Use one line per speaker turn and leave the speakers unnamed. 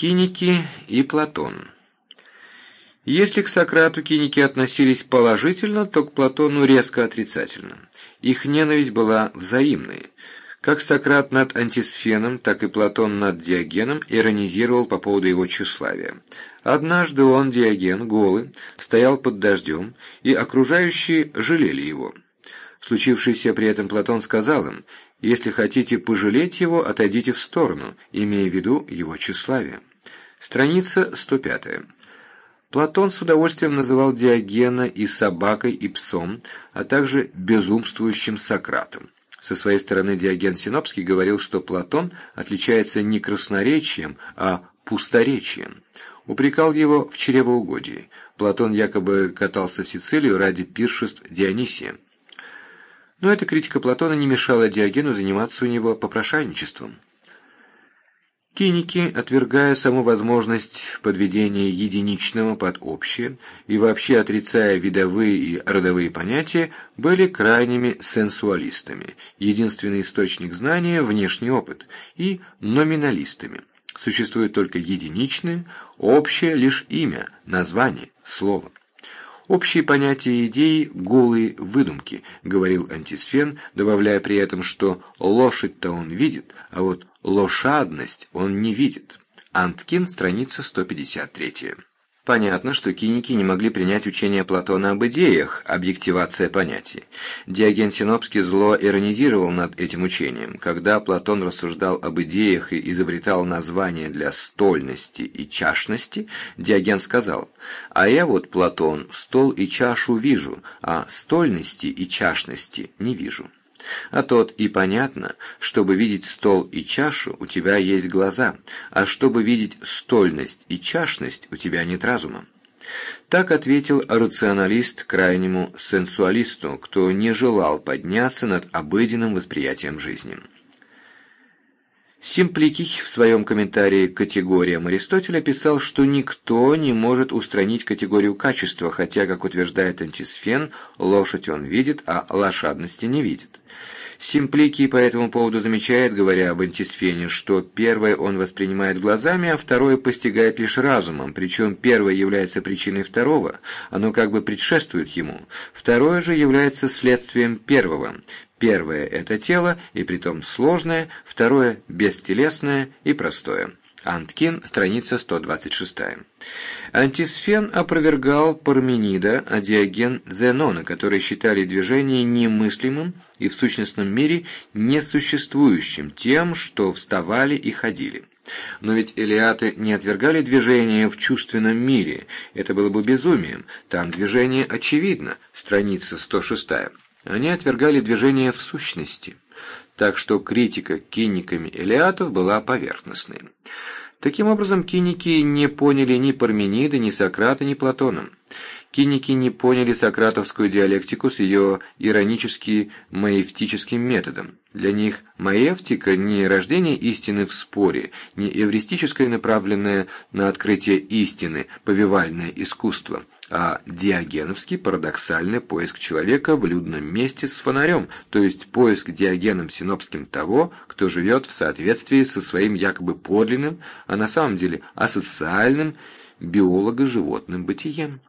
Киники и Платон. Если к Сократу киники относились положительно, то к Платону резко отрицательно. Их ненависть была взаимной. Как Сократ над Антисфеном, так и Платон над Диогеном иронизировал по поводу его тщеславия. Однажды он, Диоген, голый, стоял под дождем, и окружающие жалели его. Случившийся при этом Платон сказал им, «Если хотите пожалеть его, отойдите в сторону, имея в виду его тщеславие». Страница 105. Платон с удовольствием называл Диогена и собакой, и псом, а также безумствующим Сократом. Со своей стороны Диоген Синопский говорил, что Платон отличается не красноречием, а пусторечием. Упрекал его в чревоугодии. Платон якобы катался в Сицилию ради пиршеств Дионисия. Но эта критика Платона не мешала Диогену заниматься у него попрошайничеством. Киники, отвергая саму возможность подведения единичного под общее и вообще отрицая видовые и родовые понятия, были крайними сенсуалистами, единственный источник знания – внешний опыт, и номиналистами. Существует только единичное, общее лишь имя, название, слово. Общие понятия и идеи – голые выдумки, говорил Антисфен, добавляя при этом, что лошадь-то он видит, а вот лошадность он не видит. Анткин, страница 153. Понятно, что киники не могли принять учение Платона об идеях, объективация понятий. Диоген Синопский зло иронизировал над этим учением. Когда Платон рассуждал об идеях и изобретал названия для стольности и чашности, Диоген сказал, «А я вот, Платон, стол и чашу вижу, а стольности и чашности не вижу». А тот и понятно, чтобы видеть стол и чашу, у тебя есть глаза, а чтобы видеть стольность и чашность, у тебя нет разума. Так ответил рационалист крайнему сенсуалисту, кто не желал подняться над обыденным восприятием жизни. Симпликий в своем комментарии к категориям Аристотеля писал, что никто не может устранить категорию качества, хотя, как утверждает антисфен, лошадь он видит, а лошадности не видит. Симпликий по этому поводу замечает, говоря об антисфене, что первое он воспринимает глазами, а второе постигает лишь разумом, причем первое является причиной второго, оно как бы предшествует ему, второе же является следствием первого. Первое – это тело, и притом сложное, второе – бестелесное и простое. Анткин, страница 126. Антисфен опровергал Парменида, а Диоген – Зенона, которые считали движение немыслимым и в сущностном мире несуществующим, тем, что вставали и ходили. Но ведь элиаты не отвергали движение в чувственном мире, это было бы безумием, там движение очевидно, страница 106. Они отвергали движение в сущности, так что критика киниками элиатов была поверхностной. Таким образом, киники не поняли ни Парменида, ни Сократа, ни Платона. Киники не поняли сократовскую диалектику с ее иронически-маевтическим методом. Для них маевтика не рождение истины в споре, не эвристическое направленное на открытие истины, повивальное искусство – а диогеновский парадоксальный поиск человека в людном месте с фонарем, то есть поиск диогеном синопским того, кто живет в соответствии со своим якобы подлинным, а на самом деле асоциальным биолого-животным бытием.